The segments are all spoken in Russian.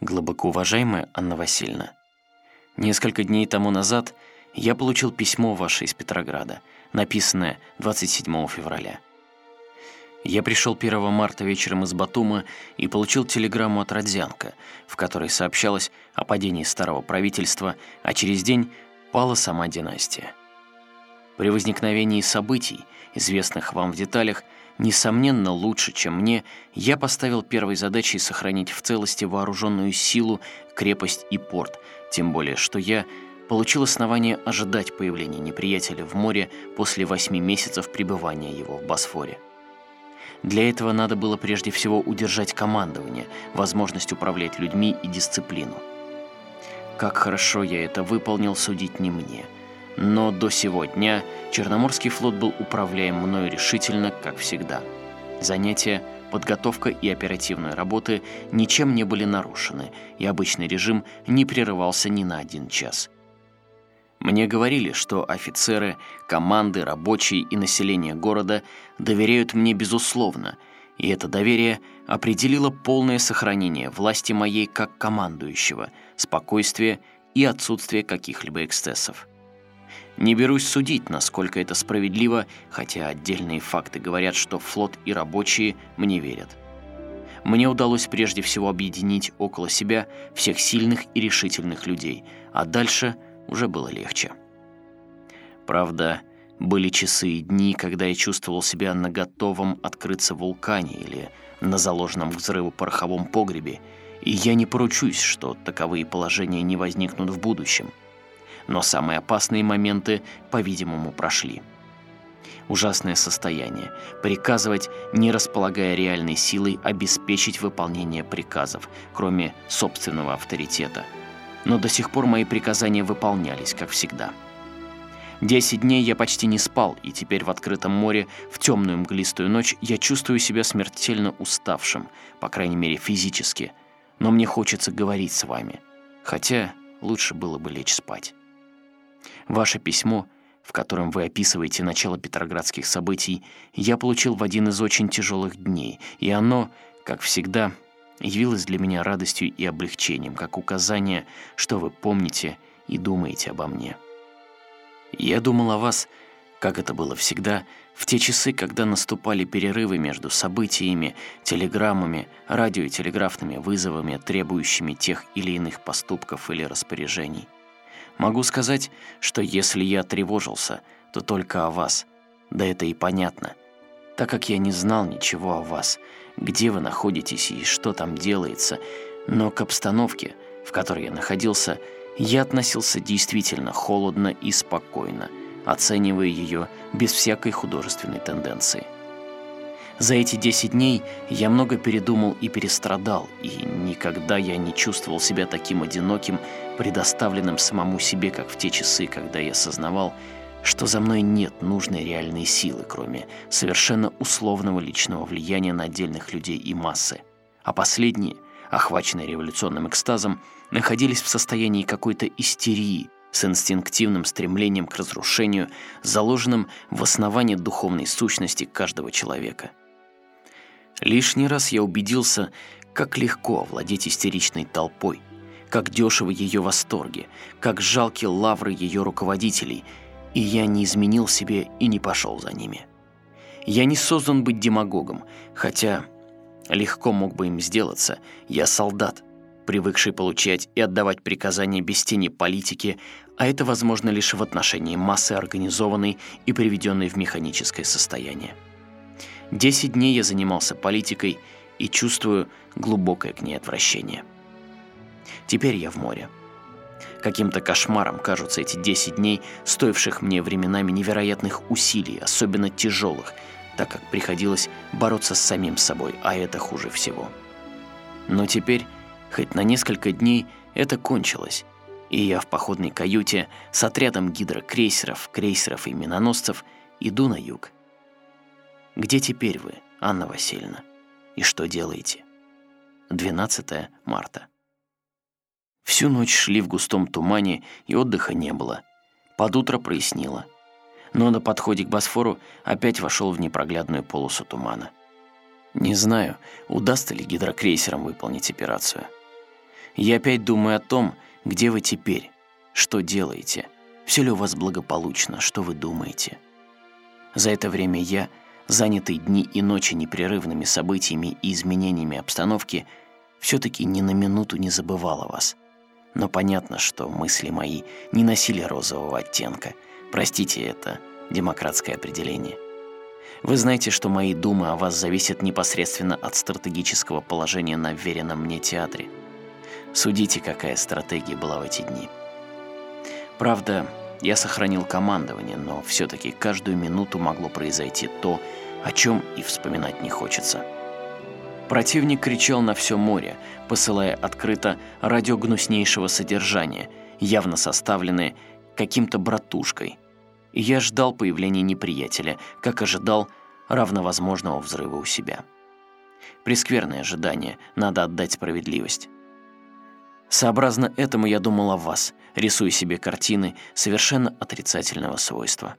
Глубоко уважаемая Анна Васильевна, несколько дней тому назад я получил письмо ваше из Петрограда, написанное 27 февраля. Я пришел 1 марта вечером из Батума и получил телеграмму от Родзянко, в которой сообщалось о падении старого правительства, а через день пала сама династия. При возникновении событий, известных вам в деталях, несомненно лучше, чем мне, я поставил первой задачей сохранить в целости вооруженную силу, крепость и порт, тем более что я получил основание ожидать появления неприятеля в море после восьми месяцев пребывания его в Босфоре. Для этого надо было прежде всего удержать командование, возможность управлять людьми и дисциплину. Как хорошо я это выполнил, судить не мне. Но до сего дня Черноморский флот был управляем мною решительно, как всегда. Занятия, подготовка и оперативные работы ничем не были нарушены, и обычный режим не прерывался ни на один час. Мне говорили, что офицеры, команды, рабочие и население города доверяют мне безусловно, и это доверие определило полное сохранение власти моей как командующего, спокойствие и отсутствие каких-либо эксцессов. Не берусь судить, насколько это справедливо, хотя отдельные факты говорят, что флот и рабочие мне верят. Мне удалось прежде всего объединить около себя всех сильных и решительных людей, а дальше – уже было легче. Правда, были часы и дни, когда я чувствовал себя на готовом открыться вулкане или на заложенном взрыву пороховом погребе, и я не поручусь, что таковые положения не возникнут в будущем. Но самые опасные моменты, по-видимому, прошли. Ужасное состояние. Приказывать, не располагая реальной силой, обеспечить выполнение приказов, кроме собственного авторитета – но до сих пор мои приказания выполнялись, как всегда. Десять дней я почти не спал, и теперь в открытом море, в темную мглистую ночь, я чувствую себя смертельно уставшим, по крайней мере физически, но мне хочется говорить с вами, хотя лучше было бы лечь спать. Ваше письмо, в котором вы описываете начало петроградских событий, я получил в один из очень тяжелых дней, и оно, как всегда, явилось для меня радостью и облегчением, как указание, что вы помните и думаете обо мне. Я думал о вас, как это было всегда, в те часы, когда наступали перерывы между событиями, телеграммами, радио и телеграфными вызовами, требующими тех или иных поступков или распоряжений. Могу сказать, что если я тревожился, то только о вас. Да это и понятно, так как я не знал ничего о вас — где вы находитесь и что там делается, но к обстановке, в которой я находился, я относился действительно холодно и спокойно, оценивая ее без всякой художественной тенденции. За эти 10 дней я много передумал и перестрадал, и никогда я не чувствовал себя таким одиноким, предоставленным самому себе, как в те часы, когда я осознавал, что за мной нет нужной реальной силы, кроме совершенно условного личного влияния на отдельных людей и массы. А последние, охваченные революционным экстазом, находились в состоянии какой-то истерии с инстинктивным стремлением к разрушению, заложенным в основании духовной сущности каждого человека. Лишний раз я убедился, как легко овладеть истеричной толпой, как дешевы ее восторги, как жалки лавры ее руководителей – и я не изменил себе и не пошел за ними. Я не создан быть демагогом, хотя легко мог бы им сделаться. Я солдат, привыкший получать и отдавать приказания без тени политики, а это возможно лишь в отношении массы организованной и приведенной в механическое состояние. Десять дней я занимался политикой и чувствую глубокое к ней отвращение. Теперь я в море. Каким-то кошмаром кажутся эти 10 дней, стоивших мне временами невероятных усилий, особенно тяжелых, так как приходилось бороться с самим собой, а это хуже всего. Но теперь, хоть на несколько дней, это кончилось, и я в походной каюте с отрядом гидрокрейсеров, крейсеров и миноносцев иду на юг. Где теперь вы, Анна Васильевна? И что делаете? 12 марта. Всю ночь шли в густом тумане, и отдыха не было. Под утро прояснило. Но на подходе к Босфору опять вошел в непроглядную полосу тумана. Не знаю, удастся ли гидрокрейсерам выполнить операцию. Я опять думаю о том, где вы теперь, что делаете, все ли у вас благополучно, что вы думаете. За это время я, занятый дни и ночи непрерывными событиями и изменениями обстановки, все-таки ни на минуту не забывал о вас. Но понятно, что мысли мои не носили розового оттенка. Простите это демократское определение. Вы знаете, что мои думы о вас зависят непосредственно от стратегического положения на вверенном мне театре. Судите, какая стратегия была в эти дни. Правда, я сохранил командование, но все-таки каждую минуту могло произойти то, о чем и вспоминать не хочется. Противник кричал на все море, посылая открыто радио гнуснейшего содержания, явно составленное каким-то братушкой. И я ждал появления неприятеля, как ожидал равновозможного взрыва у себя. Прескверное ожидание, надо отдать справедливость. Сообразно этому я думал о вас, рисуя себе картины совершенно отрицательного свойства.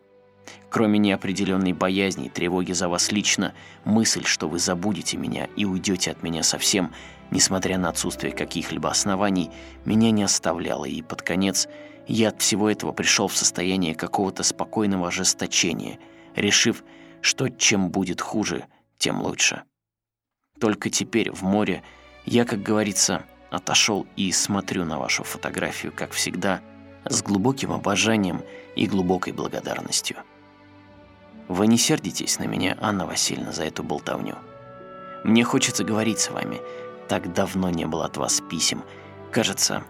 Кроме неопределенной боязни и тревоги за вас лично, мысль, что вы забудете меня и уйдете от меня совсем, несмотря на отсутствие каких-либо оснований, меня не оставляла, и под конец я от всего этого пришел в состояние какого-то спокойного ожесточения, решив, что чем будет хуже, тем лучше. Только теперь в море я, как говорится, отошел и смотрю на вашу фотографию, как всегда, с глубоким обожанием и глубокой благодарностью. Вы не сердитесь на меня, Анна Васильевна, за эту болтовню. Мне хочется говорить с вами. Так давно не было от вас писем. Кажется,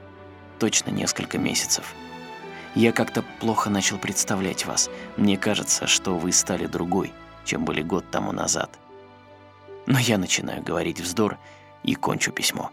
точно несколько месяцев. Я как-то плохо начал представлять вас. Мне кажется, что вы стали другой, чем были год тому назад. Но я начинаю говорить вздор и кончу письмо.